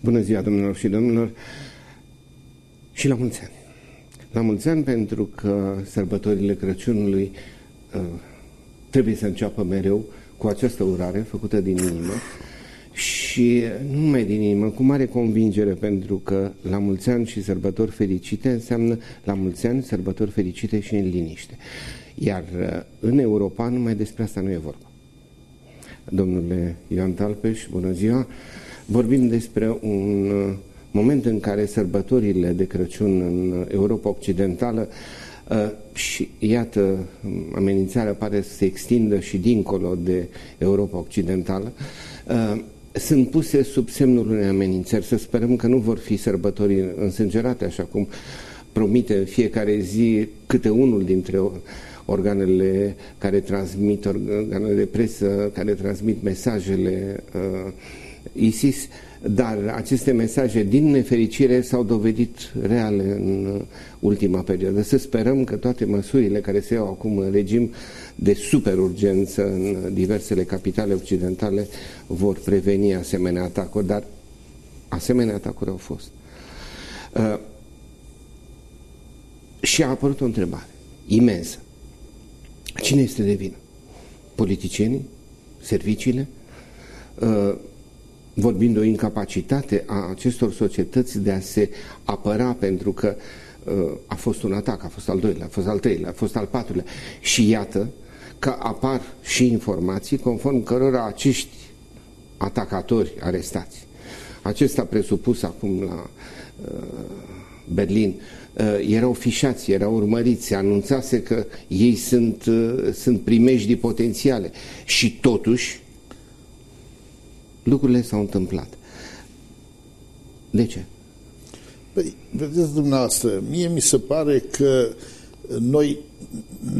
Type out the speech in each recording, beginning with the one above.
Bună ziua, domnilor și domnilor, și la mulți ani. La mulți ani pentru că sărbătorile Crăciunului uh, trebuie să înceapă mereu cu această urare făcută din inimă și nu numai din inimă, cu mare convingere pentru că la mulți ani și sărbători fericite înseamnă la mulți ani sărbători fericite și în liniște. Iar uh, în Europa numai despre asta nu e vorba. Domnule Ioan Talpeș, bună ziua! Vorbim despre un uh, moment în care sărbătorile de Crăciun în Europa Occidentală uh, și iată, amenințarea pare să se extindă și dincolo de Europa Occidentală, uh, sunt puse sub semnul unei amenințări. Să sperăm că nu vor fi sărbători însângerate, așa cum promite fiecare zi câte unul dintre organele care transmit, organele de presă, care transmit mesajele uh, ISIS, dar aceste mesaje, din nefericire, s-au dovedit reale în ultima perioadă. Să sperăm că toate măsurile care se iau acum în regim de superurgență în diversele capitale occidentale vor preveni asemenea atacuri, dar asemenea atacuri au fost. Uh, și a apărut o întrebare imensă. Cine este de vină? Politicienii? Serviciile? Uh, vorbim de o incapacitate a acestor societăți de a se apăra pentru că uh, a fost un atac, a fost al doilea, a fost al treilea, a fost al patrulea. Și iată că apar și informații conform cărora acești atacatori arestați, acesta presupus acum la uh, Berlin, uh, erau fișați, erau urmăriți, anunțase că ei sunt, uh, sunt primejdii potențiale și totuși lucrurile s-au întâmplat. De ce? Păi, vedeți dumneavoastră, mie mi se pare că noi,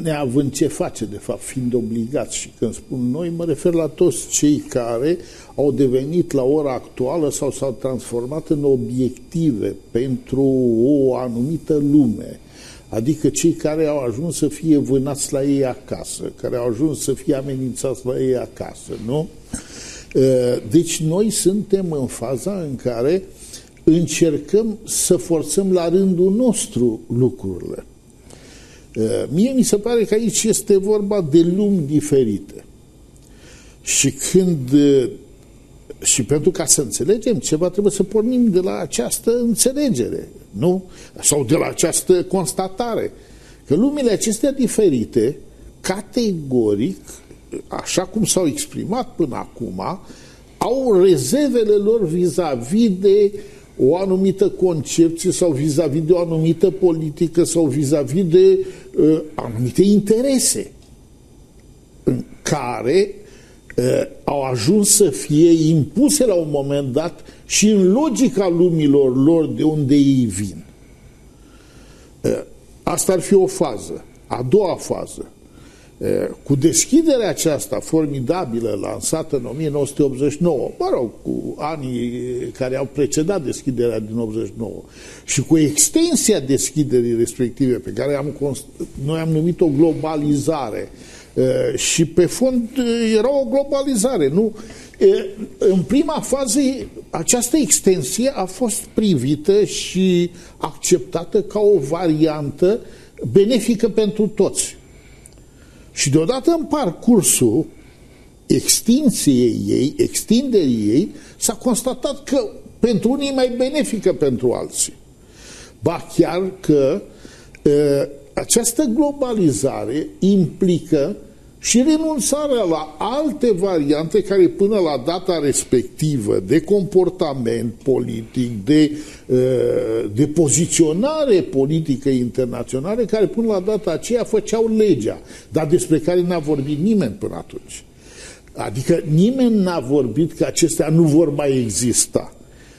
neavând ce face, de fapt, fiind obligați, și când spun noi, mă refer la toți cei care au devenit la ora actuală sau s-au transformat în obiective pentru o anumită lume, adică cei care au ajuns să fie vânați la ei acasă, care au ajuns să fie amenințați la ei acasă, nu? Uh, deci noi suntem în faza în care încercăm să forțăm la rândul nostru lucrurile. Uh, mie mi se pare că aici este vorba de lumi diferite. Și când uh, și pentru ca să înțelegem ceva, trebuie să pornim de la această înțelegere, nu? Sau de la această constatare. Că lumile acestea diferite, categoric, așa cum s-au exprimat până acum, au rezervele lor vis-a-vis -vis de o anumită concepție sau vis-a-vis -vis de o anumită politică sau vis-a-vis -vis de uh, anumite interese în care uh, au ajuns să fie impuse la un moment dat și în logica lumilor lor de unde ei vin. Uh, asta ar fi o fază. A doua fază cu deschiderea aceasta formidabilă lansată în 1989, mă rog, cu anii care au precedat deschiderea din 89 și cu extensia deschiderii respective pe care am, noi am numit-o globalizare și pe fond era o globalizare, nu? În prima fază această extensie a fost privită și acceptată ca o variantă benefică pentru toți și deodată în parcursul extinției ei, extinderii ei, s-a constatat că pentru unii e mai benefică pentru alții. Ba chiar că uh, această globalizare implică și renunțarea la alte variante care până la data respectivă de comportament politic, de, uh, de poziționare politică internațională, care până la data aceea făceau legea, dar despre care n-a vorbit nimeni până atunci. Adică nimeni n-a vorbit că acestea nu vor mai exista.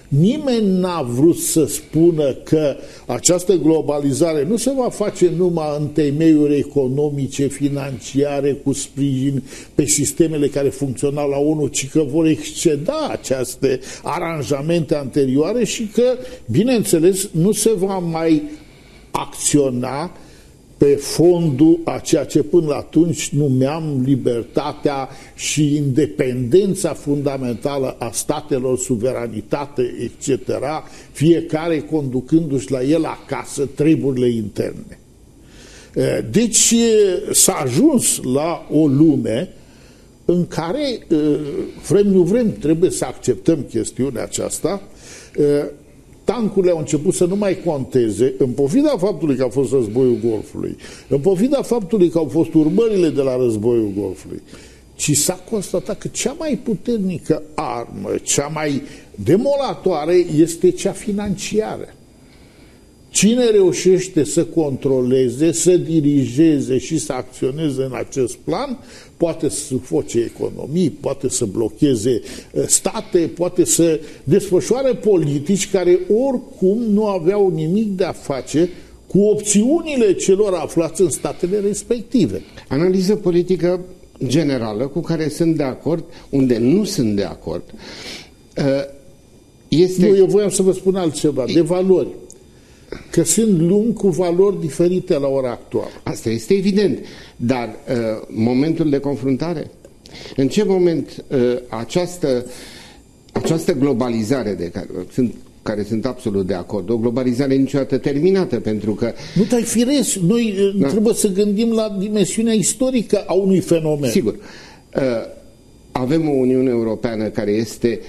Nimeni n-a vrut să spună că această globalizare nu se va face numai în temeiuri economice, financiare, cu sprijin pe sistemele care funcționau la ONU, ci că vor exceda aceste aranjamente anterioare și că, bineînțeles, nu se va mai acționa pe fondul a ceea ce până atunci numeam libertatea și independența fundamentală a statelor, suveranitate, etc., fiecare conducându-și la el acasă treburile interne. Deci s-a ajuns la o lume în care, vrem nu vrem, trebuie să acceptăm chestiunea aceasta, tancurile au început să nu mai conteze, în pofida faptului că a fost războiul Golfului, în pofida faptului că au fost urmările de la războiul Golfului, ci s-a constatat că cea mai puternică armă, cea mai demolatoare este cea financiară. Cine reușește să controleze, să dirigeze și să acționeze în acest plan, poate să sufoce economii, poate să blocheze uh, state, poate să desfășoare politici care oricum nu aveau nimic de a face cu opțiunile celor aflați în statele respective. Analiză politică generală cu care sunt de acord, unde nu sunt de acord, uh, este... Nu, eu voiam să vă spun altceva, de valori că sunt lumi cu valori diferite la ora actuală. Asta este evident, dar uh, momentul de confruntare, în ce moment uh, această, această globalizare de care sunt care sunt absolut de acord. O globalizare niciodată terminată, pentru că... Nu, dar firesc. Noi uh, da. trebuie să gândim la dimensiunea istorică a unui fenomen. Sigur. Uh, avem o Uniune Europeană care este uh,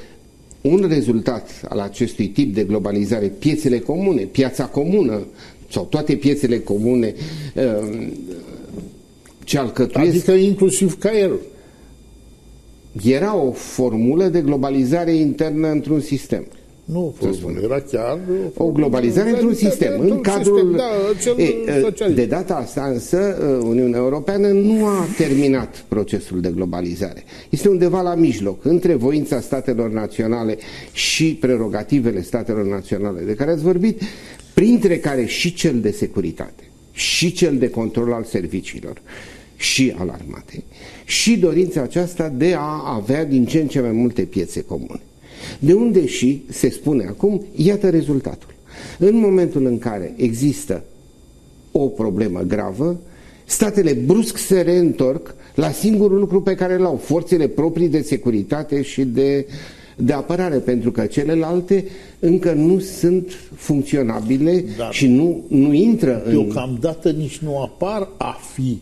un rezultat al acestui tip de globalizare, piețele comune, piața comună sau toate piețele comune uh, ce alcătuiesc... Adică inclusiv caierul. Era o formulă de globalizare internă într-un sistem. Nu, era chiar o globalizare într-un sistem, în cadrul... Sistem, da, e, de data asta însă Uniunea Europeană nu a terminat procesul de globalizare. Este undeva la mijloc, între voința statelor naționale și prerogativele statelor naționale de care ați vorbit, printre care și cel de securitate, și cel de control al serviciilor, și al armatei, și dorința aceasta de a avea din ce în ce mai multe piețe comune. De unde și se spune acum, iată rezultatul. În momentul în care există o problemă gravă, statele brusc se reîntorc la singurul lucru pe care l-au, forțele proprii de securitate și de, de apărare, pentru că celelalte încă nu sunt funcționabile Dar și nu, nu intră în... Deocamdată nici nu apar a fi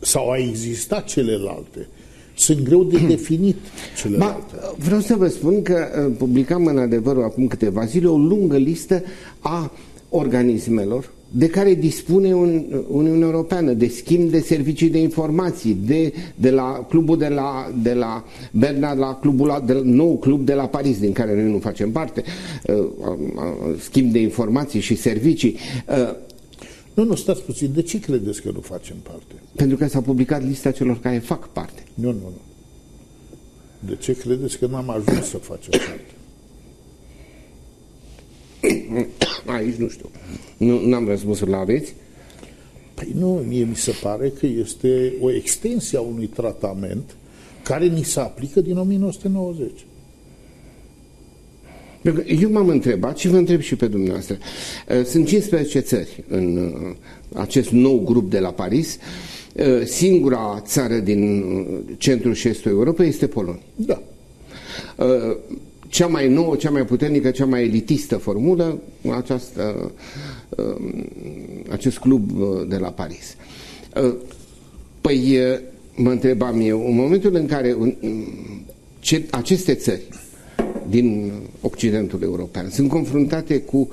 sau a exista celelalte sunt greu de definit celelalte. Ba, vreau să vă spun că uh, publicam în adevărul acum câteva zile o lungă listă a organismelor de care dispune un, Uniunea Europeană, de schimb de servicii de informații, de, de la clubul de la, de la Berna la clubul la, de, nou club de la Paris, din care noi nu facem parte, uh, uh, schimb de informații și servicii. Uh, nu, nu, stați puțin. De ce credeți că nu facem parte? Pentru că s-a publicat lista celor care fac parte. Nu, nu, nu. De ce credeți că n-am ajuns să facem parte? Aici nu știu. Nu am răspunsul la aveți? Păi nu, mie mi se pare că este o extensie a unui tratament care ni se aplică din 1990. Eu m-am întrebat și vă întreb și pe dumneavoastră. Uh, sunt 15 țări în uh, acest nou grup de la Paris. Uh, singura țară din centrul și estul Europei este Polonia. Da. Cea mai nouă, cea mai puternică, cea mai elitistă formulă, această, acest club de la Paris. Păi, mă întrebam eu, în momentul în care aceste țări din Occidentul European. Sunt confruntate cu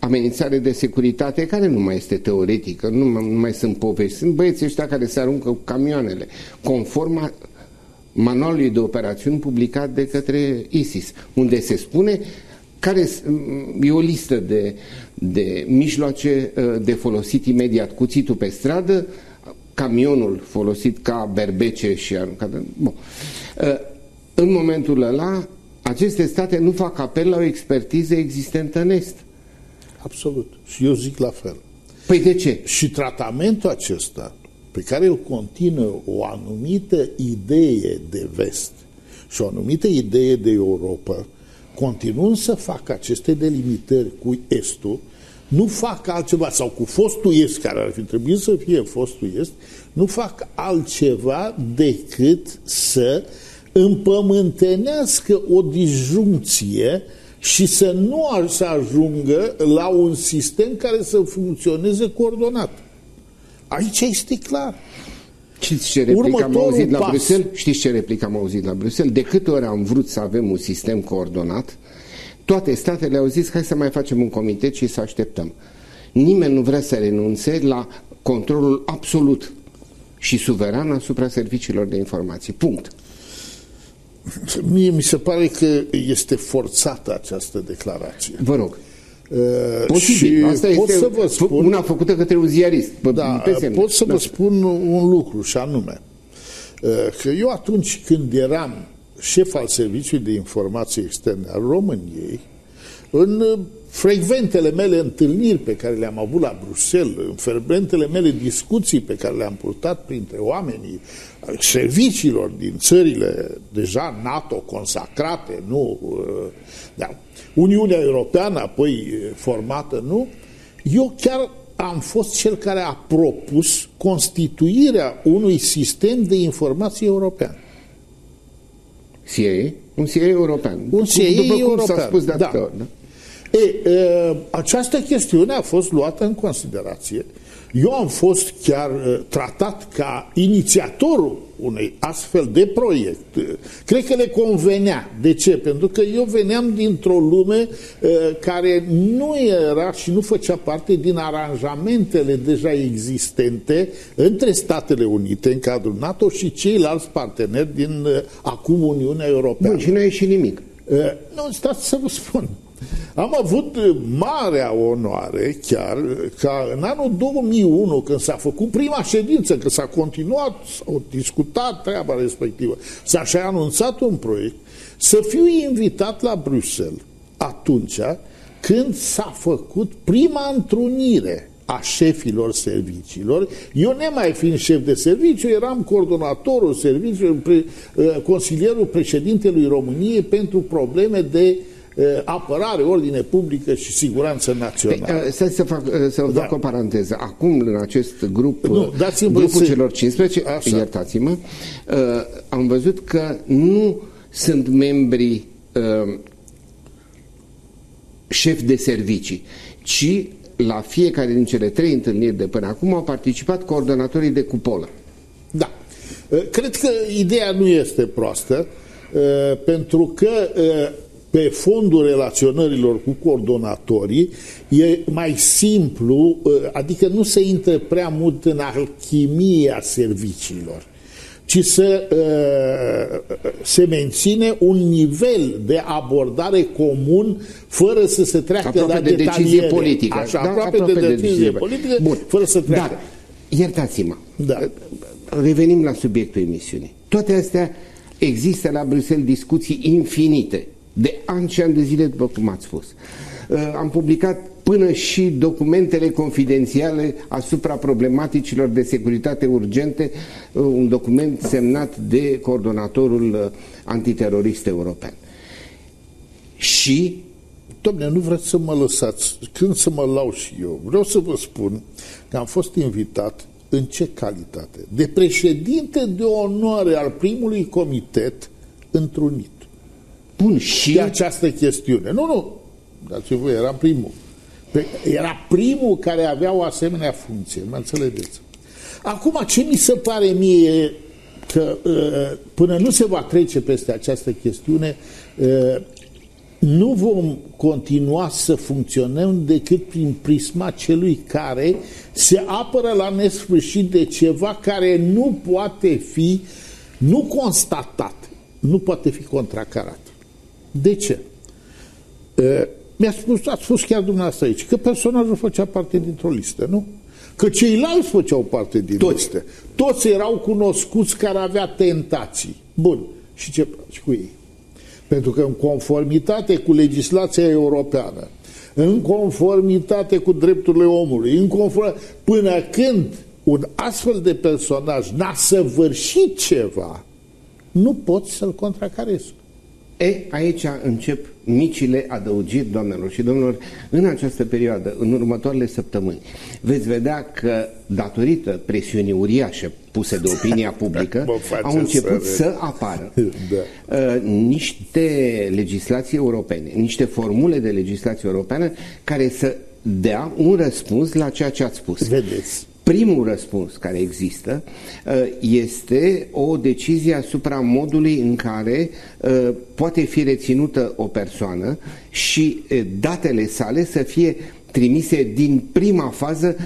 amenințare de securitate care nu mai este teoretică, nu mai, nu mai sunt povești. Sunt băieții ăștia care se aruncă cu camioanele, conform manualului de operațiuni publicat de către ISIS, unde se spune care e o listă de, de mijloace uh, de folosit imediat, cuțitul pe stradă, camionul folosit ca berbece și aruncat. Bun. Uh, în momentul ăla, aceste state nu fac apel la o expertiză existentă în Est. Absolut. Și eu zic la fel. Păi de ce? Și tratamentul acesta pe care îl continuă o anumită idee de vest și o anumită idee de Europa, continuând să facă aceste delimitări cu Estul, nu fac altceva, sau cu fostul est, care ar fi trebuit să fie fostul est, nu fac altceva decât să împământenească o disjuncție și să nu să ajungă la un sistem care să funcționeze coordonat. Aici este clar. Știți ce replică am auzit la pas. Bruxelles? Știți ce replică am auzit la Bruxelles? De câte ori am vrut să avem un sistem coordonat, toate statele au zis hai să mai facem un comitet și să așteptăm. Nimeni nu vrea să renunțe la controlul absolut și suveran asupra serviciilor de informații. Punct. Mie mi se pare că este forțată această declarație. Vă rog. Uh, Posibil. Și Asta pot este să vă spun, una făcută către un ziarist. Da, pot să vă da. spun un lucru și anume uh, că eu atunci când eram șef al Serviciului de Informații Externe al României, în uh, frecventele mele întâlniri pe care le-am avut la Bruxelles, în frecventele mele discuții pe care le-am purtat printre oamenii serviciilor din țările deja NATO consacrate, nu, uh, da, Uniunea Europeană apoi uh, formată, nu, eu chiar am fost cel care a propus constituirea unui sistem de informații european. CIA? Un CIA european. Un CIA După european, cum s-a spus de da. Ori, da? E, e, această chestiune a fost luată în considerație. Eu am fost chiar tratat ca inițiatorul unei astfel de proiect. Cred că le convenea. De ce? Pentru că eu veneam dintr-o lume care nu era și nu făcea parte din aranjamentele deja existente între Statele Unite în cadrul NATO și ceilalți parteneri din acum Uniunea Europeană. Bun, și nu a ieșit nimic. Nu, stați să vă spun. Am avut uh, marea onoare chiar ca în anul 2001, când s-a făcut prima ședință, că s-a continuat, s-a discutat treaba respectivă, s-a și anunțat un proiect, să fiu invitat la Bruxelles atunci când s-a făcut prima întrunire a șefilor serviciilor. Eu, nemai fiind șef de serviciu, eram coordonatorul serviciului, pre, uh, consilierul președintelui României pentru probleme de uh, apărare, ordine publică și siguranță națională. Păi, să, să fac, să da. fac o paranteză. Acum, în acest grup, nu, grupul să... celor 15, iertați-mă, am văzut că nu sunt membri șef de servicii, ci la fiecare din cele trei întâlniri de până acum au participat coordonatorii de cupolă. Da. Cred că ideea nu este proastă, pentru că pe fondul relaționărilor cu coordonatorii e mai simplu, uh, adică nu se intră prea mult în alchimia serviciilor, ci să uh, se menține un nivel de abordare comun fără să se treacă aproape la de decizie politică. Așa, da, aproape, aproape de, de decizie politică, Bun. fără să treacă. Dar, iertați-mă, da. revenim la subiectul emisiunii. Toate astea există la Bruxelles discuții infinite de ani și ani de zile, după cum ați spus. Uh, am publicat până și documentele confidențiale asupra problematicilor de securitate urgente, uh, un document semnat de coordonatorul uh, antiterorist european. Și Domne, nu vreți să mă lăsați, când să mă lau și eu, vreau să vă spun că am fost invitat în ce calitate? De președinte de onoare al primului comitet întrunit spun și... De această chestiune. Nu, nu, dați-vă voi, eram primul. Era primul care avea o asemenea funcție, mă înțelegeți? Acum, ce mi se pare mie că uh, până nu se va trece peste această chestiune, uh, nu vom continua să funcționăm decât prin prisma celui care se apără la nesfârșit de ceva care nu poate fi, nu constatat, nu poate fi contracarat. De ce? Mi-a spus, ați spus chiar dumneavoastră aici, că personajul făcea parte dintr-o listă, nu? Că ceilalți făceau parte din Toți. listă. Toți erau cunoscuți care avea tentații. Bun. Și ce faci cu ei? Pentru că în conformitate cu legislația europeană, în conformitate cu drepturile omului, în conform... până când un astfel de personaj n-a săvârșit ceva, nu poți să-l contracarezi. E, aici încep micile adăugiri, doamnelor și domnilor, în această perioadă, în următoarele săptămâni. Veți vedea că, datorită presiunii uriașe puse de opinia publică, au început să, să apară da. uh, niște legislații europene, niște formule de legislație europeană care să dea un răspuns la ceea ce ați spus. Vedeți. Primul răspuns care există uh, este o decizie asupra modului în care uh, poate fi reținută o persoană și uh, datele sale să fie trimise din prima fază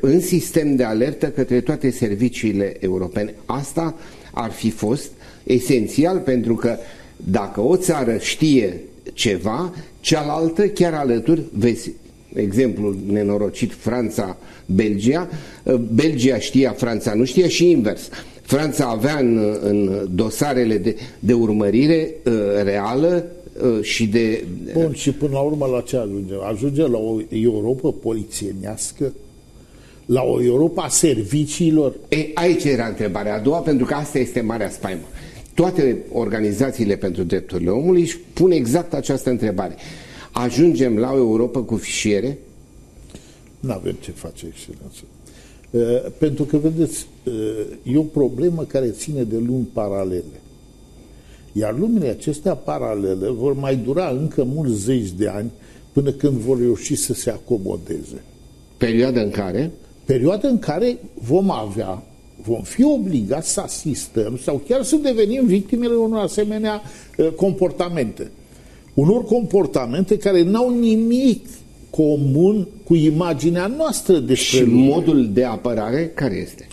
în sistem de alertă către toate serviciile europene. Asta ar fi fost esențial pentru că dacă o țară știe ceva, cealaltă chiar alături, vezi exemplul nenorocit Franța-Belgia, Belgia știa, Franța nu știa și invers. Franța avea în, în dosarele de, de urmărire uh, reală uh, și de... Bun, și până la urmă la ce ajunge? Ajunge la o Europa polițienească? La o Europa a serviciilor? E, aici era întrebarea a doua, pentru că asta este marea spaimă. Toate organizațiile pentru drepturile omului își pun exact această întrebare ajungem la o Europa cu fișiere? Nu avem ce face, excelență. Uh, pentru că, vedeți, uh, e o problemă care ține de lumi paralele. Iar lumile acestea paralele vor mai dura încă mulți zeci de ani până când vor reuși să se acomodeze. Perioada în care? Perioada în care vom avea, vom fi obligați să asistăm sau chiar să devenim victimele unor asemenea uh, comportamente unor comportamente care n-au nimic comun cu imaginea noastră despre Și lume. modul de apărare care este?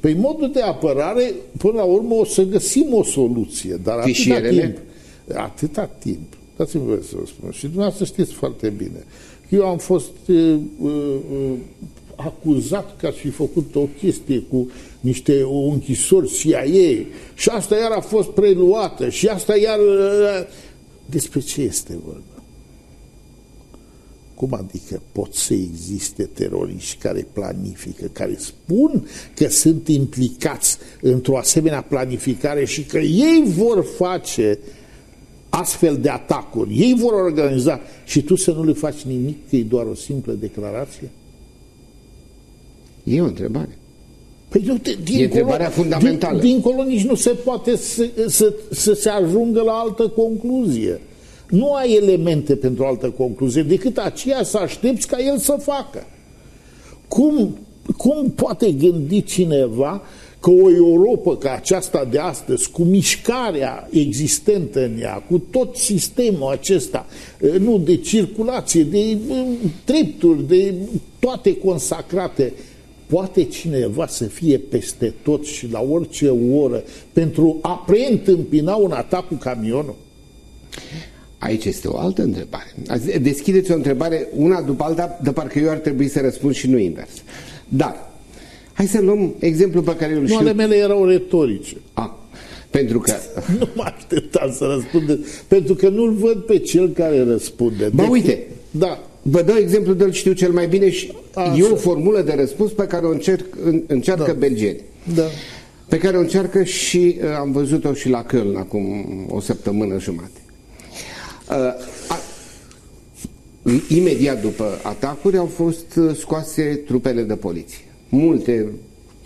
Păi modul de apărare, până la urmă, o să găsim o soluție, dar atâta timp, atâta timp, dați-mi voie să vă spun, și dumneavoastră știți foarte bine, eu am fost uh, uh, acuzat că aș fi făcut o chestie cu niște o închisori CIA și asta iar a fost preluată și asta iar uh, despre ce este vorba? Cum adică pot să existe teroriști care planifică, care spun că sunt implicați într-o asemenea planificare și că ei vor face astfel de atacuri, ei vor organiza și tu să nu le faci nimic, că e doar o simplă declarație? E o întrebare. Păi eu te, dincolo, e întrebarea fundamentală. Din, dincolo nici nu se poate să, să, să se ajungă la altă concluzie. Nu ai elemente pentru altă concluzie decât aceea să aștepți ca el să facă. Cum, cum poate gândi cineva că o Europa ca aceasta de astăzi, cu mișcarea existentă în ea, cu tot sistemul acesta, nu, de circulație, de drepturi, de toate consacrate, Poate cineva să fie peste tot și la orice oră pentru a preîntâmpina un atac cu camionul? Aici este o altă întrebare. Deschideți o întrebare una după alta, de parcă eu ar trebui să răspund și nu invers. Dar, hai să luăm exemplu pe care îl știu. Nu, ale mele erau retorice. A, pentru că... nu mă așteptam să răspunde, pentru că nu-l văd pe cel care răspunde. Ba, uite, da. Vă dau exemplu de-l știu cel mai bine și Așa. e o formulă de răspuns pe care o încerc, încearcă da. belgeni. Da. Pe care o încearcă și uh, am văzut-o și la Köln acum o săptămână jumate. Uh, a, imediat după atacuri au fost uh, scoase trupele de poliție. Multe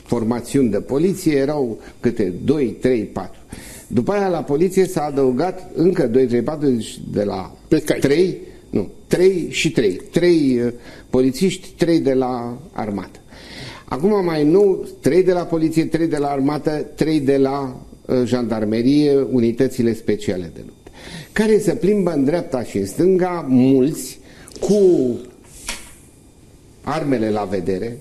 formațiuni de poliție erau câte 2, 3, 4. După aia la poliție s-a adăugat încă 2, 3, 4, deci de la Pe 3 nu, trei și trei. Trei uh, polițiști, trei de la armată. Acum mai nou, trei de la poliție, trei de la armată, trei de la uh, jandarmerie, unitățile speciale de luptă. Care se plimbă în dreapta și în stânga, mulți, cu armele la vedere,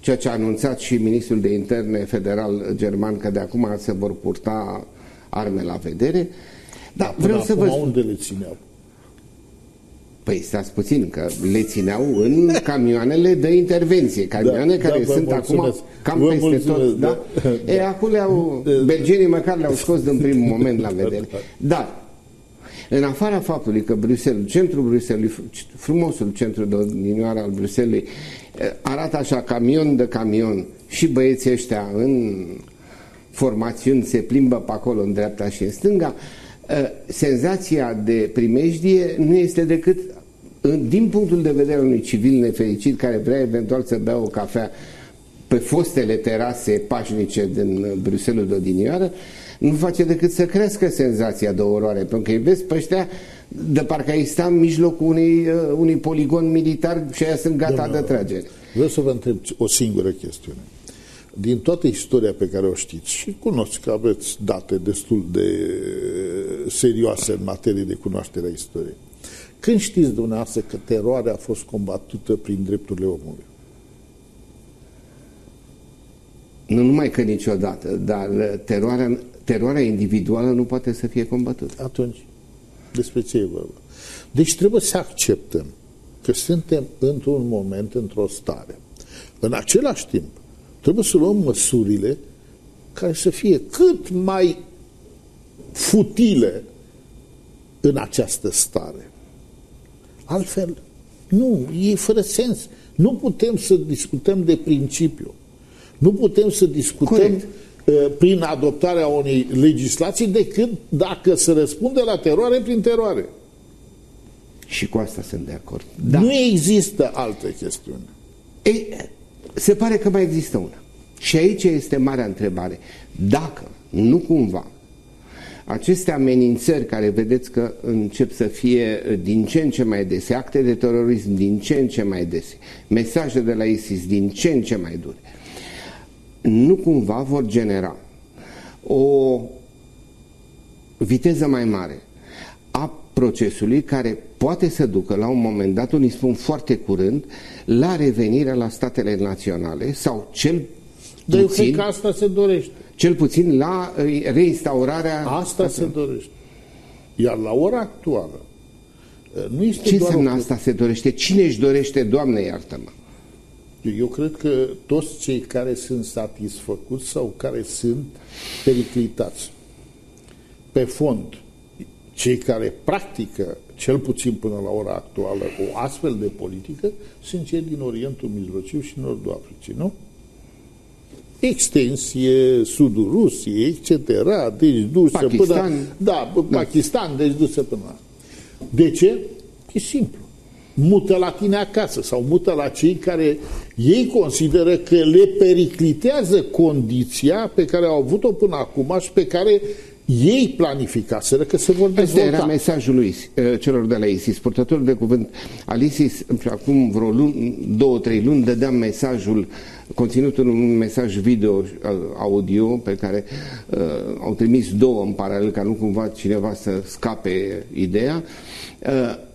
ceea ce a anunțat și ministrul de interne federal german că de acum se vor purta arme la vedere. Dar da, vreau să vă unde le țineau? Păi stați puțin, că le țineau în camioanele de intervenție, camioane da, care da, sunt mulțumesc. acum cam vă peste tot. Da? Da. E, acum le-au, belgenii măcar le-au scos din primul moment la vedere. Dar, în afara faptului că Bruxelles, centrul Bruxelles, frumosul centru de odinioară al Bruxelles, arată așa camion de camion și băieții ăștia în formațiuni se plimbă pe acolo în dreapta și în stânga, senzația de primejdie nu este decât din punctul de vedere al unui civil nefericit care vrea eventual să bea o cafea pe fostele terase pașnice din Bruxelles de odinioară, nu face decât să crească senzația de oroare, pentru că îi vezi pe ăștia de parcă ai sta în mijlocul unui, uh, unui poligon militar și aia sunt gata Domnul, de tragere. Vreau să vă întreb o singură chestiune. Din toată istoria pe care o știți și cunosc că aveți date destul de serioase în materie de cunoaștere a istoriei, când știți dumneavoastră că teroarea a fost combatută prin drepturile omului? Nu numai că niciodată, dar teroarea, teroarea individuală nu poate să fie combătută. Atunci, despre ce e vorba? Deci trebuie să acceptăm că suntem într-un moment, într-o stare. În același timp, trebuie să luăm măsurile care să fie cât mai futile în această stare. Altfel, nu, e fără sens. Nu putem să discutăm de principiu. Nu putem să discutăm Corect. Uh, prin adoptarea unei legislații decât dacă se răspunde la teroare prin teroare. Și cu asta sunt de acord. Da. Nu există alte chestiuni. Ei, se pare că mai există una. Și aici este marea întrebare. Dacă, nu cumva, aceste amenințări care vedeți că încep să fie uh, din ce în ce mai dese, acte de terorism din ce în ce mai dese, mesaje de la ISIS din ce în ce mai dure, nu cumva vor genera o viteză mai mare a procesului care poate să ducă la un moment dat, unii spun foarte curând, la revenirea la statele naționale sau cel Dar puțin, eu cred că asta se dorește. Cel puțin la uh, reinstaurarea... Asta se dorește. Iar la ora actuală uh, nu este Ce înseamnă o... asta se dorește? Cine își dorește, Doamne iartă-mă? Eu cred că toți cei care sunt satisfăcuți sau care sunt periclitați pe fond, cei care practică, cel puțin până la ora actuală, o astfel de politică, sunt cei din Orientul Mijlociu și Nordul Africii, nu? Extensie, sudul Rusiei, etc., deci dusă Pakistan. până... Da, da, Pakistan, deci dusă până De ce? E simplu mută la tine acasă sau mută la cei care ei consideră că le periclitează condiția pe care au avut-o până acum și pe care ei planificaseră că se vor dezvolta. Asta era mesajul lui uh, celor de la ISIS. Purtătorul de cuvânt al ISIS, acum vreo luni, două, trei luni, dădeam mesajul, conținutul un mesaj video uh, audio pe care uh, au trimis două în paralel ca nu cumva cineva să scape ideea. Uh,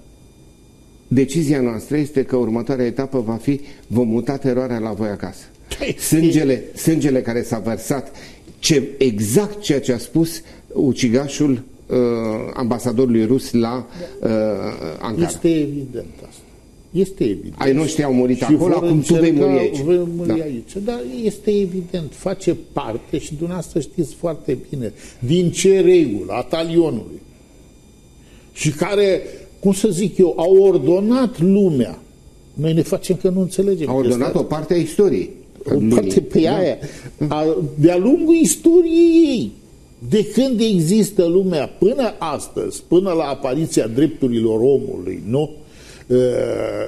Decizia noastră este că următoarea etapă va fi vom muta teroarea la voi acasă. Sângele, sângele care s-a vărsat, ce, exact ceea ce a spus ucigașul uh, ambasadorului rus la uh, Ankara. Este evident asta. Este evident. Ai noștri au murit și acolo, acum tu vei muri aici. Vei muri da. aici. Dar este evident, face parte și dumneavoastră știți foarte bine din ce regulă a talionului și care cum să zic eu, au ordonat lumea. Noi ne facem că nu înțelegem. Au ordonat o parte a istoriei. O parte pe da. aia. De-a lungul istoriei ei. De când există lumea până astăzi, până la apariția drepturilor omului, nu?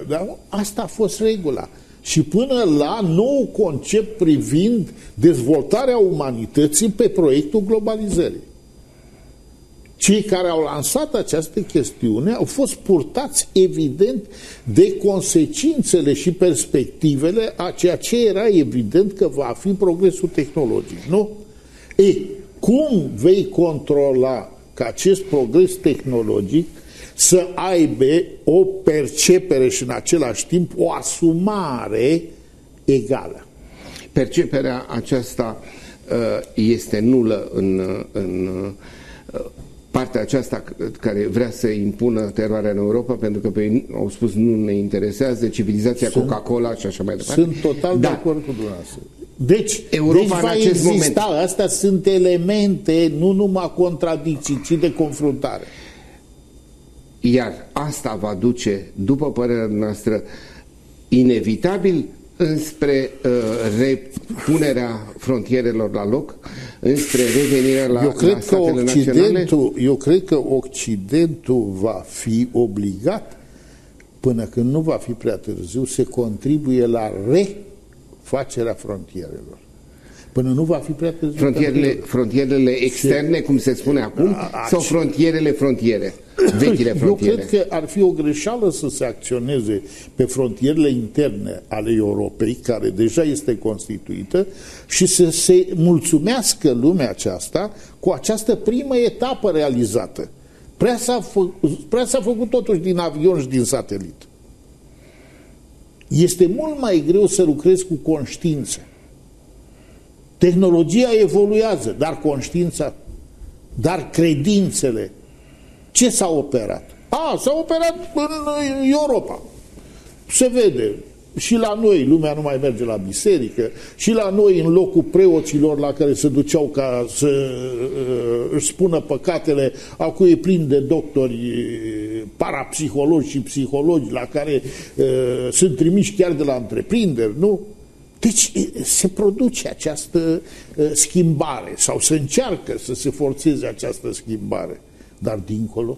Dar asta a fost regula. Și până la nou concept privind dezvoltarea umanității pe proiectul globalizării. Cei care au lansat această chestiune au fost purtați, evident, de consecințele și perspectivele a ceea ce era evident că va fi progresul tehnologic, nu? Ei, cum vei controla ca acest progres tehnologic să aibă o percepere și în același timp o asumare egală? Perceperea aceasta uh, este nulă în, în uh, partea aceasta care vrea să impună teroarea în Europa, pentru că pe, au spus nu ne interesează, civilizația Coca-Cola și așa mai departe. Sunt total da. de acord cu dumneavoastră. Deci, Europa deci va exista, moment. astea sunt elemente, nu numai contradicții, ci de confruntare. Iar asta va duce, după părerea noastră, inevitabil înspre uh, repunerea frontierelor la loc, înspre revenirea la, eu cred la statele că Occidentul, naționale? Eu cred că Occidentul va fi obligat, până când nu va fi prea târziu, să contribuie la refacerea frontierelor până nu va fi prea târziu. Frontierele, frontierele externe, cum se spune acum, a, sau frontierele frontiere? Vechile frontiere. Eu cred că ar fi o greșeală să se acționeze pe frontierele interne ale Europei, care deja este constituită, și să se mulțumească lumea aceasta cu această primă etapă realizată. Prea s-a, fă, prea s-a făcut totuși din avion și din satelit. Este mult mai greu să lucrezi cu conștiință. Tehnologia evoluează, dar conștiința, dar credințele, ce s-a operat? A, s-a operat în Europa. Se vede. Și la noi, lumea nu mai merge la biserică, și la noi, în locul preoților la care se duceau ca să uh, își spună păcatele, acum e plin de doctori parapsihologi și psihologi la care uh, sunt trimiși chiar de la întreprinderi, nu? Deci se produce această uh, schimbare sau se încearcă să se forțeze această schimbare. Dar dincolo?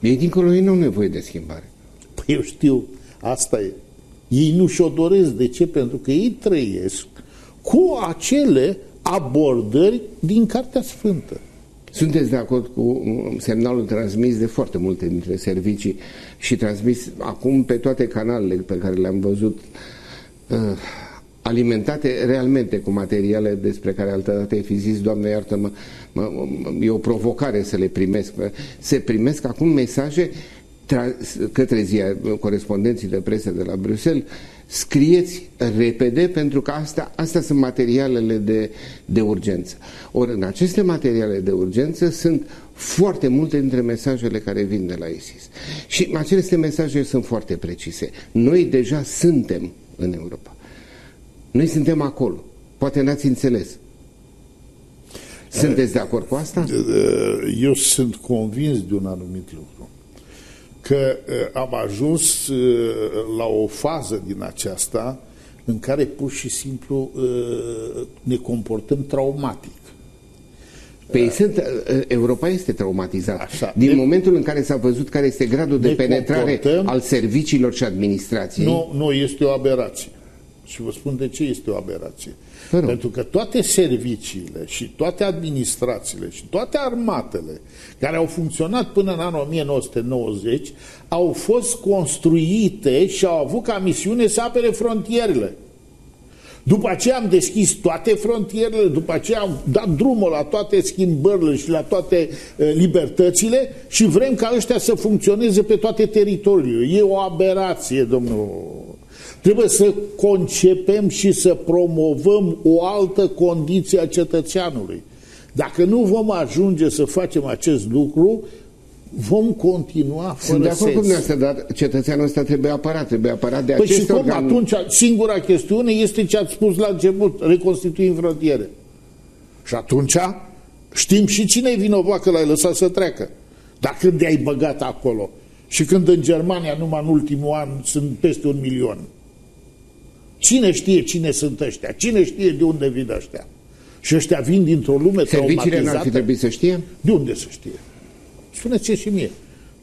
Ei dincolo ei nu au nevoie de schimbare. Păi eu știu, asta e. Ei nu și-o doresc. De ce? Pentru că ei trăiesc cu acele abordări din Cartea Sfântă. Sunteți de acord cu semnalul transmis de foarte multe dintre servicii și transmis acum pe toate canalele pe care le-am văzut uh, alimentate realmente cu materiale despre care altădată ai fi zis, Doamne iartă-mă, e o provocare să le primesc. Se primesc acum mesaje către zia, corespondenții de presă de la Bruxelles, scrieți repede pentru că asta, astea sunt materialele de, de urgență. Ori în aceste materiale de urgență sunt foarte multe dintre mesajele care vin de la ISIS. Și aceste mesaje sunt foarte precise. Noi deja suntem în Europa. Noi suntem acolo. Poate n-ați înțeles. Sunteți de acord cu asta? Eu sunt convins de un anumit lucru. Că am ajuns la o fază din aceasta în care pur și simplu ne comportăm traumatic. Păi sunt, Europa este traumatizată. Așa. Din de, momentul în care s-a văzut care este gradul de penetrare al serviciilor și administrației. Nu, nu, este o aberație. Și vă spun de ce este o aberație. Fără. Pentru că toate serviciile și toate administrațiile și toate armatele care au funcționat până în anul 1990 au fost construite și au avut ca misiune să apere frontierele. După aceea am deschis toate frontierele, după aceea am dat drumul la toate schimbările și la toate uh, libertățile și vrem ca ăștia să funcționeze pe toate teritoriile. E o aberație, domnul Trebuie să concepem și să promovăm o altă condiție a cetățeanului. Dacă nu vom ajunge să facem acest lucru, vom continua fără Sunt de acord cu dumneavoastră, dar cetățeanul ăsta trebuie apărat, trebuie apărat de păi aceste și cum? organ... Atunci, singura chestiune este ce ați spus la început, reconstituim frontiere. Și atunci știm și cine e vinovat că l-ai lăsat să treacă. Dar când ai băgat acolo și când în Germania numai în ultimul an sunt peste un milion. Cine știe cine sunt ăștia? Cine știe de unde vin ăștia? Și ăștia vin dintr-o lume Serviciile n-ar fi trebuit să știe? De unde să știe? Spuneți-ce și mie.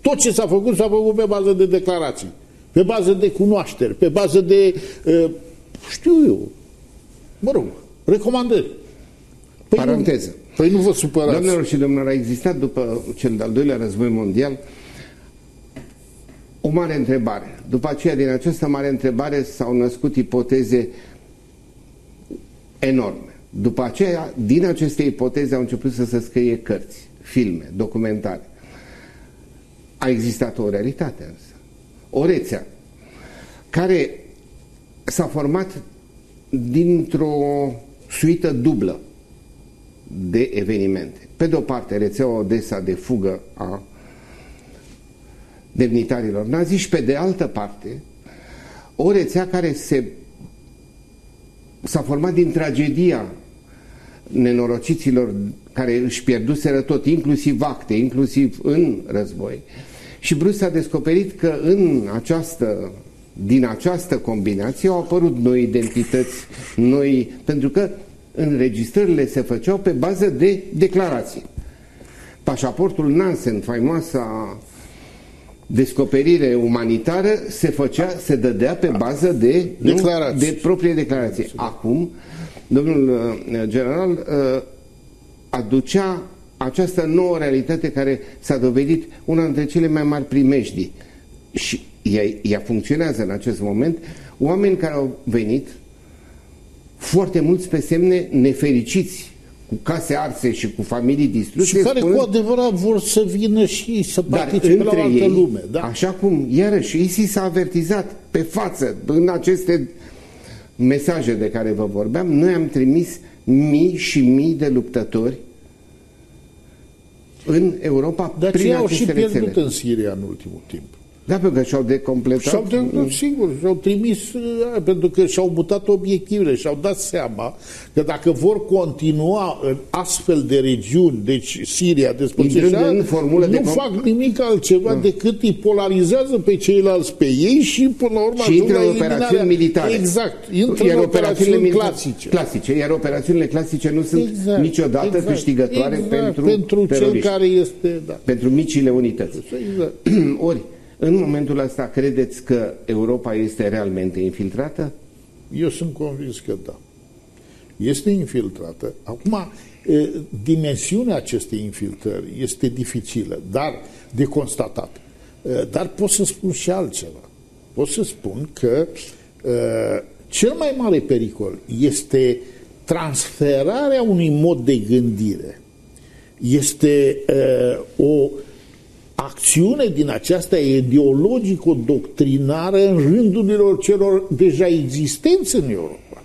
Tot ce s-a făcut, s-a făcut pe bază de declarații, pe bază de cunoaștere, pe bază de, uh, știu eu, mă rog, recomandări. Păi Paranteză. Nu, păi nu vă supărați. Doamnelor și domnilor, a existat după cel de-al doilea război mondial o mare întrebare. După aceea, din această mare întrebare s-au născut ipoteze enorme. După aceea, din aceste ipoteze au început să se scrie cărți, filme, documentare. A existat o realitate însă. O rețea care s-a format dintr-o suită dublă de evenimente. Pe de o parte, rețeaua Odessa de fugă a demnitarilor nazi și pe de altă parte o rețea care se s-a format din tragedia nenorociților care își pierduseră tot, inclusiv acte, inclusiv în război. Și Bruce a descoperit că în această din această combinație au apărut noi identități, noi, pentru că înregistrările se făceau pe bază de declarații. Pașaportul Nansen, faimoasa descoperire umanitară, se făcea, se dădea pe bază de, declarații. de proprie declarație. Acum, domnul uh, general uh, aducea această nouă realitate care s-a dovedit una dintre cele mai mari primejdii și ea, ea funcționează în acest moment, oameni care au venit foarte mulți pe semne nefericiți cu case arse și cu familii distruse. Și care spunând, cu adevărat vor să vină și să participe la o altă ei, lume. Da? Așa cum, iarăși, ISIS s-a avertizat pe față în aceste mesaje de care vă vorbeam, noi am trimis mii și mii de luptători în Europa Dar prin au și pierdut rețele. în Siria în ultimul timp. Da, pentru că și-au decompletat. Și-au de, sigur, și-au trimis, pentru că și-au mutat obiectivele, și-au dat seama că dacă vor continua în astfel de regiuni, deci Siria, despățișa, în formulă nu de fac nimic altceva da. decât îi polarizează pe ceilalți pe ei și până la urmă și intră în operațiuni militare. Exact, intră iar în operațiuni clasice. clasice. Iar operațiunile clasice nu sunt exact, niciodată exact, câștigătoare exact, pentru, pentru cel care este... Da. Pentru micile unități. Exact. Ori, în momentul ăsta, credeți că Europa este realmente infiltrată? Eu sunt convins că da. Este infiltrată. Acum, dimensiunea acestei infiltrări este dificilă, dar de constatat. Dar pot să spun și altceva. Pot să spun că cel mai mare pericol este transferarea unui mod de gândire. Este o acțiune din aceasta ideologico-doctrinară în rândurilor celor deja existenți în Europa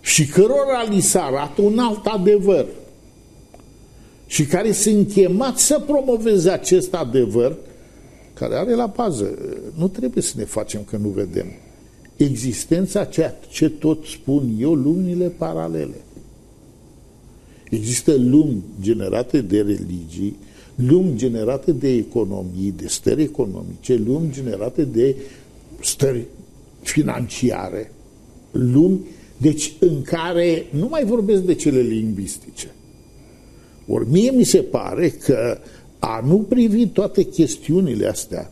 și cărora li se arată un alt adevăr și care sunt chemați să promoveze acest adevăr care are la bază. Nu trebuie să ne facem că nu vedem. Existența ceea ce tot spun eu, lumile paralele. Există lumi generate de religii, lumi generate de economii, de stări economice, lumi generate de stări financiare, lumi, deci în care nu mai vorbesc de cele lingvistice. Ori mie mi se pare că a nu privi toate chestiunile astea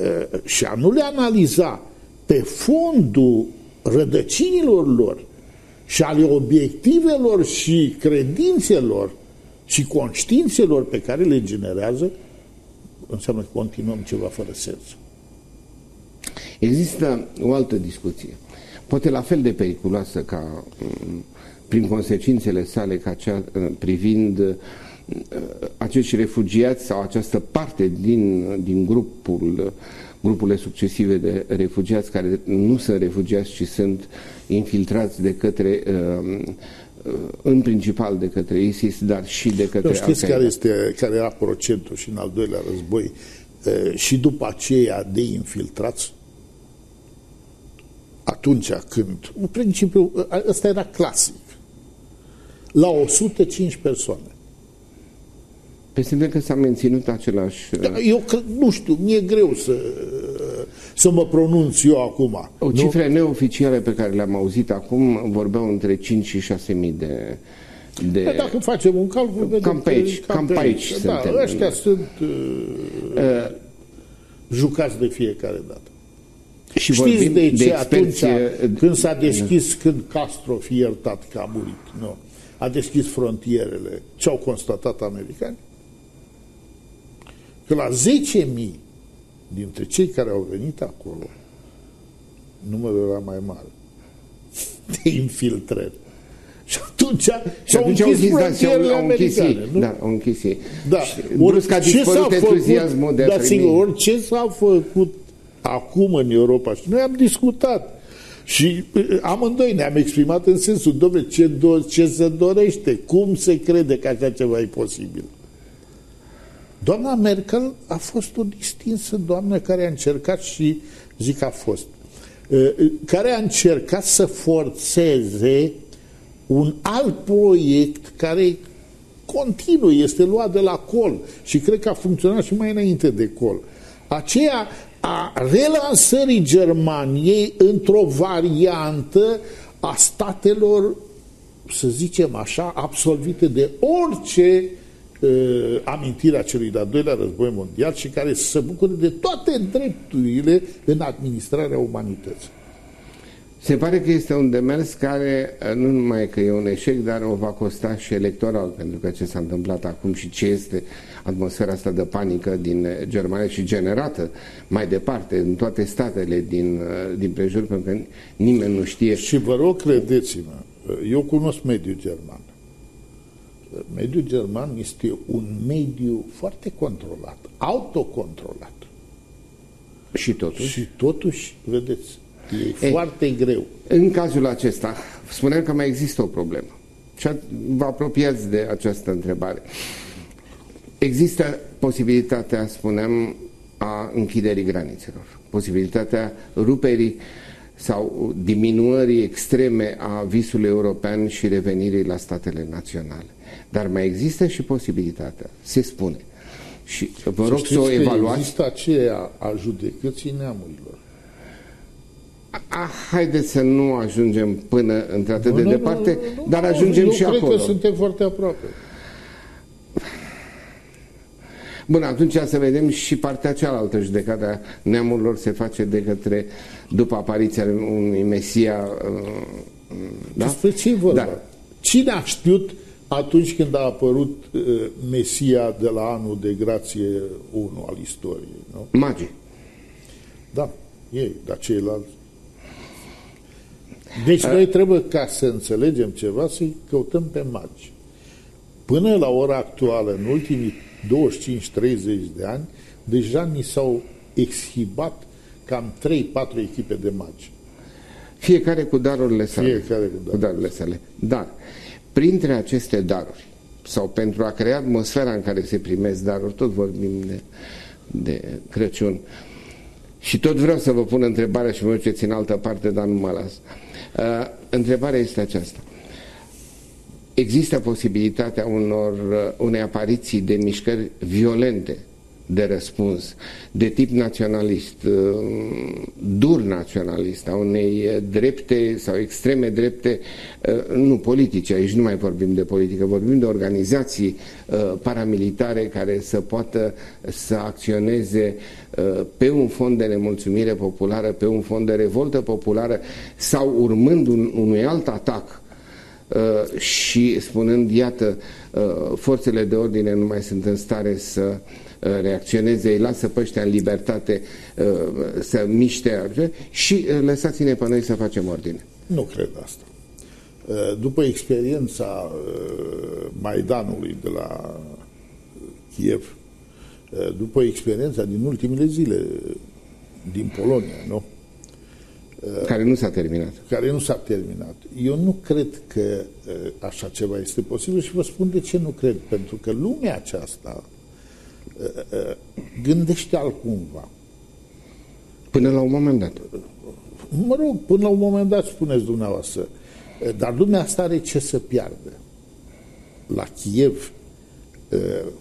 uh, și a nu le analiza pe fondul rădăcinilor lor și ale obiectivelor și credințelor și conștiințelor pe care le generează, înseamnă că continuăm ceva fără sens. Există o altă discuție, poate la fel de periculoasă ca mm, prin consecințele sale ca cea uh, privind uh, acești refugiați sau această parte din, din grupul grupurile succesive de refugiați care nu sunt refugiați, ci sunt infiltrați de către uh, în principal de către ISIS, dar și de către Știți care, este, care era procentul și în al doilea război și după aceea de infiltrați? Atunci când, în principiu, ăsta era clasic, la 105 persoane. Peste că s-a menținut același... Da, eu nu știu, mi-e greu să să mă pronunț eu acum. O cifre nu? neoficiale pe care le-am auzit acum vorbeau între 5 și 6 mii de... de... Da, dacă facem un calcul, vedem cam pe aici, cam pe aici da, suntem. ăștia sunt uh, uh, jucați de fiecare dată. Și Știți de ce de atunci când s-a deschis, când Castro fi iertat că a murit, nu, a deschis frontierele, ce au constatat americani? Că la 10.000 dintre cei care au venit acolo, numărul era mai mare de infiltrări. Și atunci și-au închis, închis frontierele da, americane. Da, au închis ei. Da. Ori, a dispărut entuziasmul de a da, sigur, orice s-a făcut acum în Europa și noi am discutat și uh, amândoi ne-am exprimat în sensul, domnule, ce, do- ce se dorește, cum se crede că așa ceva e posibil. Doamna Merkel a fost o distinsă doamnă care a încercat și, zic a fost, uh, care a încercat să forțeze un alt proiect care continuu, este luat de la col și cred că a funcționat și mai înainte de col. Aceea a relansării Germaniei într-o variantă a statelor, să zicem așa, absolvite de orice uh, amintirea celui de-al doilea război mondial și care să se bucure de toate drepturile în administrarea umanității. Se pare că este un demers care uh, nu numai că e un eșec, dar o va costa și electoral, pentru că ce s-a întâmplat acum și ce este atmosfera asta de panică din Germania și generată mai departe în toate statele din, uh, din prejur, pentru că nimeni nu știe. Și vă rog, credeți-mă, eu cunosc mediul german. Mediul german este un mediu foarte controlat, autocontrolat. Și totuși? Și totuși, vedeți, E Ei, foarte greu. În cazul acesta, spuneam că mai există o problemă. Și vă apropiați de această întrebare. Există posibilitatea, spunem, a închiderii granițelor, posibilitatea ruperii sau diminuării extreme a visului european și revenirii la statele naționale. Dar mai există și posibilitatea, se spune. Și vă rog să, să o evaluați. Există aceea a judecății neamurilor. A, haideți să nu ajungem până într-atât de nu, departe, nu, nu, dar ajungem eu și cred acolo. că suntem foarte aproape. Bun, atunci să vedem și partea cealaltă judecata neamurilor se face de către, după apariția unui Mesia. Uh, da? Despre ce vorba? Da. Cine a știut atunci când a apărut uh, Mesia de la anul de grație 1 al istoriei? Nu? Magii. Da, ei, dar ceilalți deci noi trebuie, ca să înțelegem ceva, să-i căutăm pe magi. Până la ora actuală, în ultimii 25-30 de ani, deja ni s-au exhibat cam 3-4 echipe de magi. Fiecare cu darurile sale. Fiecare cu darurile, cu darurile sale. Dar, printre aceste daruri, sau pentru a crea atmosfera în care se primesc daruri, tot vorbim de, de Crăciun, și tot vreau să vă pun întrebarea și mă duceți în altă parte, dar nu mă las. Uh, întrebarea este aceasta. Există posibilitatea unor, uh, unei apariții de mișcări violente de răspuns de tip naționalist, uh, dur naționalist, a unei drepte sau extreme drepte, uh, nu politice, aici nu mai vorbim de politică, vorbim de organizații paramilitare care să poată să acționeze pe un fond de nemulțumire populară, pe un fond de revoltă populară sau urmând un, unui alt atac și spunând, iată, forțele de ordine nu mai sunt în stare să Uh, reacționeze, îi lasă pe ăștia în libertate uh, să miște și uh, lăsați-ne pe noi să facem ordine. Nu cred asta. După experiența Maidanului de la Kiev, după experiența din ultimele zile din Polonia, nu? Care nu s-a terminat. Care nu s-a terminat. Eu nu cred că așa ceva este posibil și vă spun de ce nu cred. Pentru că lumea aceasta gândește altcumva. Până la un moment dat. Mă rog, până la un moment dat spuneți dumneavoastră. Dar lumea asta are ce să piardă. La Kiev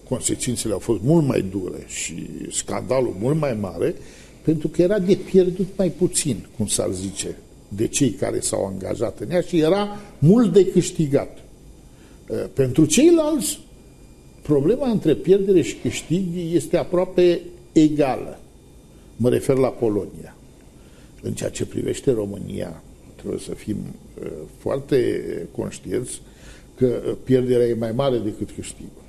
consecințele au fost mult mai dure și scandalul mult mai mare pentru că era de pierdut mai puțin, cum s-ar zice, de cei care s-au angajat în ea și era mult de câștigat. Pentru ceilalți problema între pierdere și câștig este aproape egală. Mă refer la Polonia. În ceea ce privește România, trebuie să fim uh, foarte conștienți că pierderea e mai mare decât câștigul.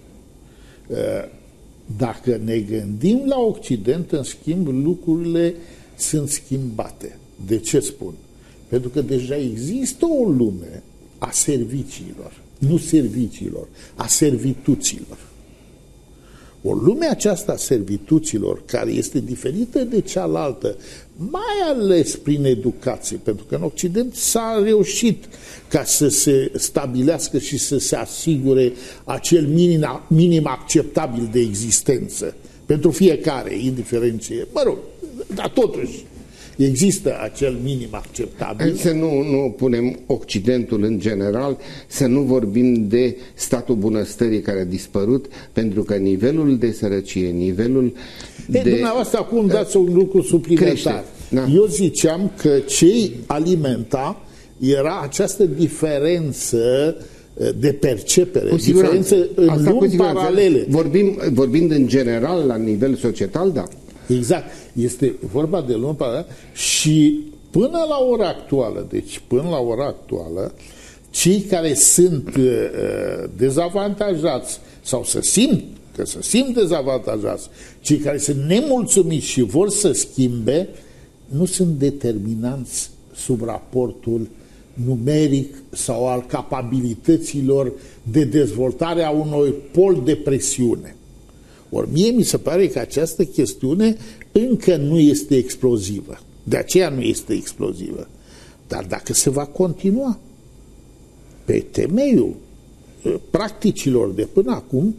Uh, dacă ne gândim la Occident, în schimb, lucrurile sunt schimbate. De ce spun? Pentru că deja există o lume a serviciilor, nu serviciilor, a servituților. O lume aceasta a servituților, care este diferită de cealaltă, mai ales prin educație, pentru că în Occident s-a reușit ca să se stabilească și să se asigure acel minim, minim acceptabil de existență pentru fiecare, indiferent ce e. Mă rog, dar totuși, există acel minim acceptabil. Să nu, nu punem Occidentul în general, să nu vorbim de statul bunăstării care a dispărut, pentru că nivelul de sărăcie, nivelul e, de... Dumneavoastră acum dați un lucru suplimentar. Da. Eu ziceam că cei alimenta era această diferență eh, de percepere, diferență în Asta lumi paralele. Vorbim, vorbind în general la nivel societal, da. Exact. Este vorba de lumi paralele și până la ora actuală, deci până la ora actuală, cei care sunt uh, dezavantajați sau să simt că să simt dezavantajați, cei care sunt nemulțumiți și vor să schimbe, nu sunt determinanți sub raportul numeric sau al capabilităților de dezvoltare a unui pol de presiune. Ori mie mi se pare că această chestiune încă nu este explozivă. De aceea nu este explozivă. Dar dacă se va continua pe temeiul uh, practicilor de până acum,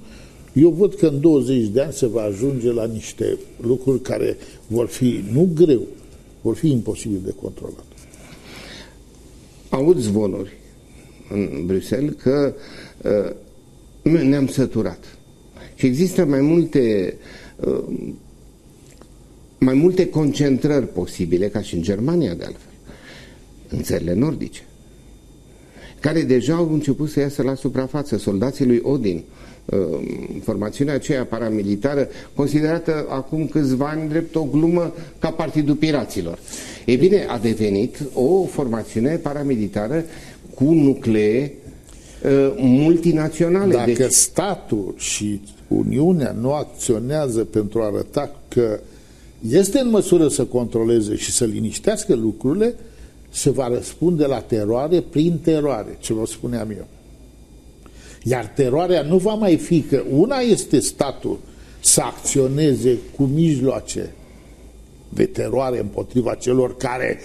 eu văd că în 20 de ani se va ajunge la niște lucruri care vor fi nu greu, vor fi imposibil de controlat. Aud zvonuri în Bruxelles că uh, ne-am săturat. Și există mai multe uh, mai multe concentrări posibile, ca și în Germania de altfel, în țările nordice, care deja au început să iasă la suprafață. Soldații lui Odin Uh, formațiunea aceea paramilitară, considerată acum câțiva ani drept o glumă ca Partidul Piraților. E bine, a devenit o formațiune paramilitară cu nuclee uh, multinaționale. Dacă deci... statul și Uniunea nu acționează pentru a arăta că este în măsură să controleze și să liniștească lucrurile, se va răspunde la teroare prin teroare, ce vă spuneam eu. Iar teroarea nu va mai fi că una este statul să acționeze cu mijloace de teroare împotriva celor care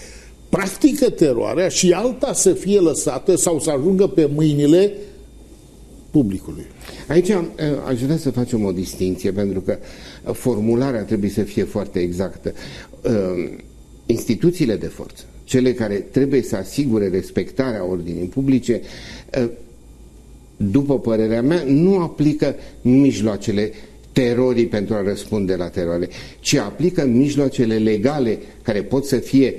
practică teroarea și alta să fie lăsată sau să ajungă pe mâinile publicului. Aici eh, aș vrea să facem o distinție, pentru că formularea trebuie să fie foarte exactă. Eh, instituțiile de forță, cele care trebuie să asigure respectarea ordinii publice, eh, după părerea mea, nu aplică mijloacele terorii pentru a răspunde la teroare, ci aplică mijloacele legale care pot să fie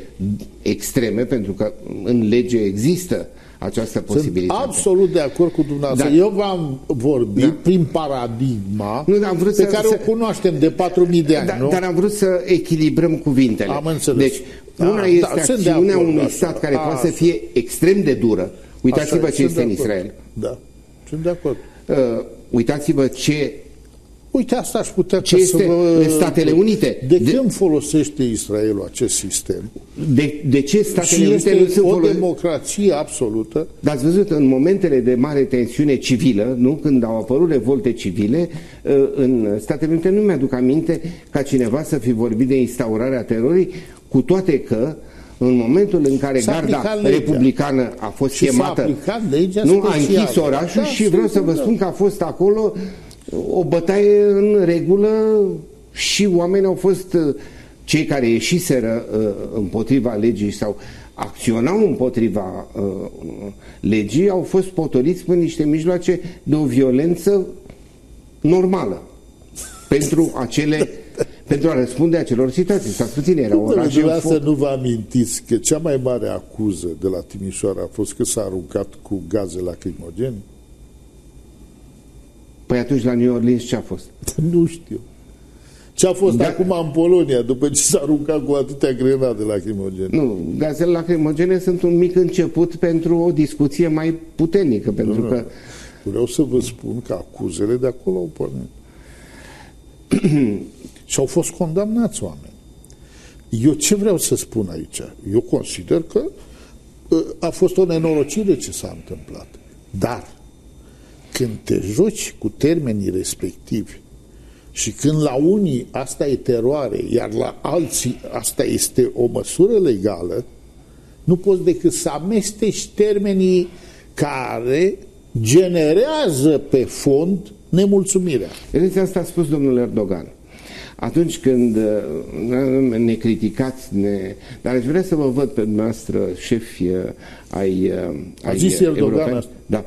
extreme, pentru că în lege există această posibilitate. Sunt absolut de acord cu dumneavoastră. Da. Eu v-am vorbit da. prin paradigma nu, am vrut pe să, care să, o cunoaștem de 4.000 de ani, da, nu? Dar am vrut să echilibrăm cuvintele. Am înțeles. Deci, da, una este da, acțiunea unui stat care a, poate să fie extrem de dură. Uitați-vă ce este în Israel. Da. Sunt de acord. Uh, uitați-vă ce Uite, asta aș putea ce este să vă... Statele Unite. De, de când folosește Israelul acest sistem? De, de ce Statele și Unite nu sunt o folos... democrație absolută? Dar ați văzut, în momentele de mare tensiune civilă, nu când au apărut revolte civile, uh, în Statele Unite nu mi-aduc aminte ca cineva să fi vorbit de instaurarea terorii, cu toate că în momentul în care garda republicană a fost și chemată, nu a închis orașul da, și vreau să vă spun că a fost acolo o bătaie în regulă și oamenii au fost uh, cei care ieșiseră uh, împotriva legii sau acționau împotriva uh, legii au fost potoliți prin niște mijloace de o violență normală pentru acele pentru a răspunde acelor situații. Stați puțin, era o Dumneavoastră nu vă amintiți că cea mai mare acuză de la Timișoara a fost că s-a aruncat cu gaze lacrimogene? Păi atunci la New Orleans ce a fost? nu știu. Ce a fost da. acum în Polonia, după ce s-a aruncat cu atâtea grenade lacrimogene? Nu, gazele lacrimogene sunt un mic început pentru o discuție mai puternică, pentru nu, că... Vreau să vă spun că acuzele de acolo au pornit. Și au fost condamnați oameni. Eu ce vreau să spun aici? Eu consider că ă, a fost o nenorocire ce s-a întâmplat. Dar când te joci cu termenii respectivi și când la unii asta e teroare, iar la alții asta este o măsură legală, nu poți decât să amesteci termenii care generează pe fond nemulțumirea. Vedeți, asta a spus domnul Erdogan. atunci când uh, ne criticați, ne... dar aș vrea să vă văd pe dumneavoastră șefi uh, ai, ai A zis Erdogan Da.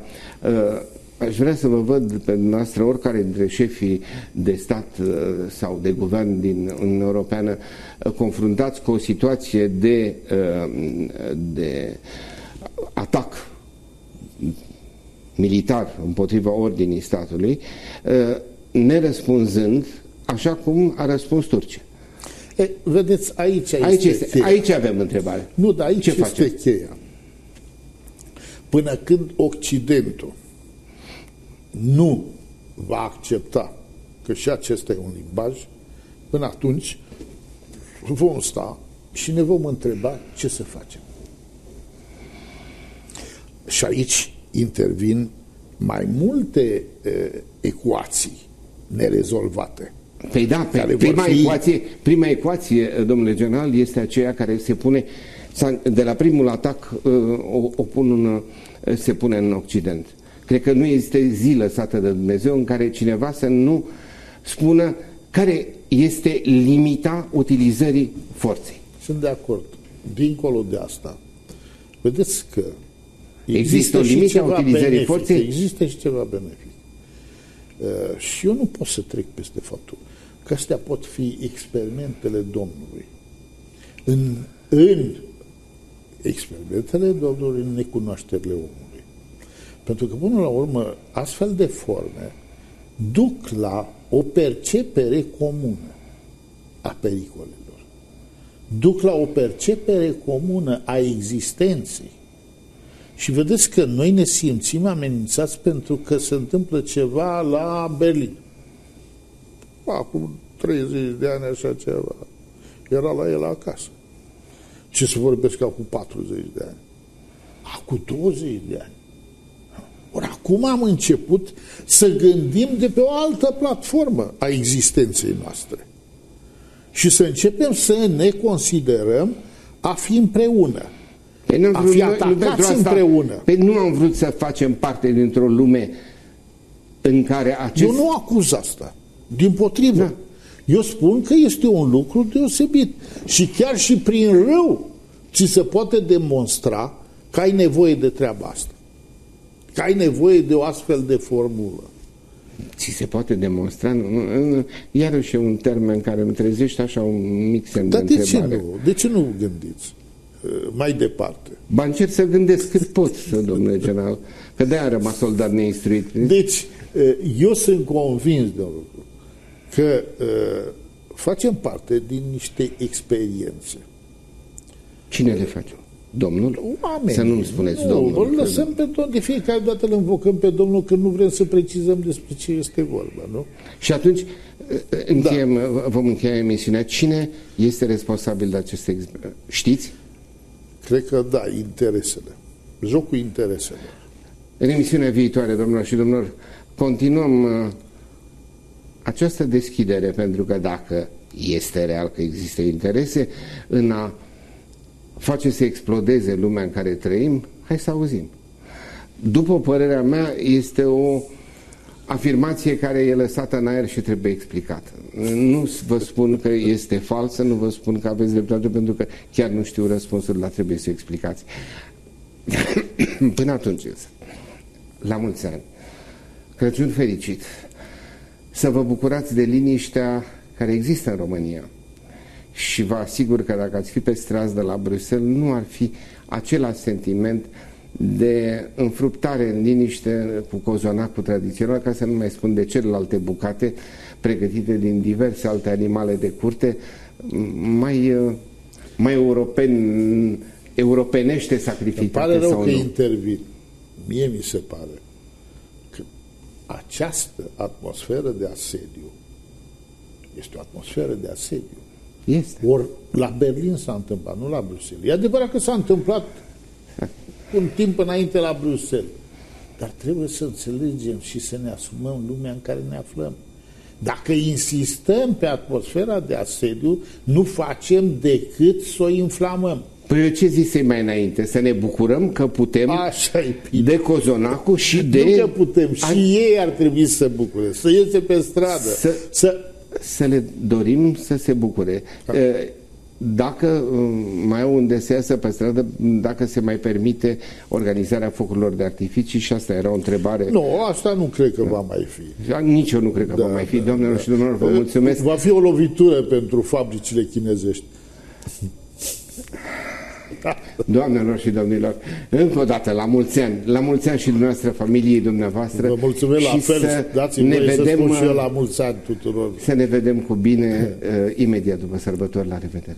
Aș vrea să vă văd pe dumneavoastră, oricare dintre șefii de stat sau de guvern din Uniunea Europeană, confruntați cu o situație de, de atac militar împotriva ordinii statului, nerăspunzând așa cum a răspuns Turcia. E, vedeți, aici, aici, este, este aici avem întrebare. Nu, dar aici Ce este facem? cheia. Până când Occidentul nu va accepta că și acesta e un limbaj, până atunci vom sta și ne vom întreba ce să facem. Și aici intervin mai multe e, ecuații nerezolvate. Păi da, pe prima, fi... ecuație, prima ecuație, domnule general, este aceea care se pune, de la primul atac uh, o, o pun în, uh, se pune în Occident. Cred că nu este zi lăsată de Dumnezeu în care cineva să nu spună care este limita utilizării forței. Sunt de acord. Dincolo de asta, vedeți că există, există o limită a utilizării benefic, forței? Există și ceva benefic. Uh, și eu nu pot să trec peste faptul că astea pot fi experimentele Domnului. În, în experimentele Domnului, în necunoașterile omului. Pentru că, până la urmă, astfel de forme duc la o percepere comună a pericolelor. Duc la o percepere comună a existenței. Și vedeți că noi ne simțim amenințați pentru că se întâmplă ceva la Berlin acum 30 de ani așa ceva. Era la el acasă. Ce să vorbesc acum 40 de ani? Acum 20 de ani. Ori acum am început să gândim de pe o altă platformă a existenței noastre. Și să începem să ne considerăm a fi împreună. Păi a fi atacați împreună. Păi nu am vrut să facem parte dintr-o lume în care acest... Eu nu acuz asta. Din potrivă. Da. Eu spun că este un lucru deosebit. Și chiar și prin rău ți se poate demonstra că ai nevoie de treaba asta. Că ai nevoie de o astfel de formulă. Ți se poate demonstra? Iarăși e un termen care îmi trezește așa un mic semn Dar de, de ce nu? De ce nu gândiți uh, mai departe? Ba încerc să gândesc cât pot, domnule general, că de-aia am rămas soldat neinstruit. Deci, uh, eu sunt convins de un lucru că uh, facem parte din niște experiențe. Cine le face? Domnul? Oamenii. Să nu-mi spuneți nu, Domnul. Îl lăsăm pe tot, de fiecare dată îl invocăm pe Domnul că nu vrem să precizăm despre ce este vorba, nu? Și atunci încheiem, da. vom încheia emisiunea. Cine este responsabil de aceste Știți? Cred că da, interesele. Jocul interesele. În emisiunea viitoare, domnilor și domnilor, continuăm uh, această deschidere, pentru că dacă este real că există interese în a face să explodeze lumea în care trăim, hai să auzim. După părerea mea, este o afirmație care e lăsată în aer și trebuie explicată. Nu vă spun că este falsă, nu vă spun că aveți dreptate, pentru că chiar nu știu răspunsul, dar trebuie să explicați. Până atunci însă, la mulți ani, Crăciun fericit! să vă bucurați de liniștea care există în România. Și vă asigur că dacă ați fi pe stradă de la Bruxelles, nu ar fi același sentiment de înfruptare în liniște cu cozonacul tradițional, ca să nu mai spun de celelalte bucate pregătite din diverse alte animale de curte, mai, mai europeni, europenește sacrificate Îmi pare rău sau că nu. intervin. Mie mi se pare această atmosferă de asediu este o atmosferă de asediu. Este. Ori la Berlin s-a întâmplat, nu la Bruxelles. E adevărat că s-a întâmplat un timp înainte la Bruxelles. Dar trebuie să înțelegem și să ne asumăm lumea în care ne aflăm. Dacă insistăm pe atmosfera de asediu, nu facem decât să o inflamăm. Păi eu ce zisei mai înainte? Să ne bucurăm că putem de Cozonacul și de... Nu că putem, și A... ei ar trebui să bucure, să iese pe stradă, să, să să le dorim să se bucure. Da. Dacă um, mai au unde se iasă pe stradă, dacă se mai permite organizarea focurilor de artificii și asta era o întrebare. Nu, asta nu cred că da. va mai fi. Nici eu nu cred că da, va mai fi. Da, Doamnelor da. și domnilor, vă mulțumesc. Va fi o lovitură pentru fabricile chinezești. Doamnelor și domnilor, încă o dată, la mulți ani, la mulți ani și dumneavoastră, familiei dumneavoastră. Vă mulțumesc la fel, dați-mi ne vedem, să și eu la mulți ani tuturor. Să ne vedem cu bine uh, imediat după sărbători. La revedere!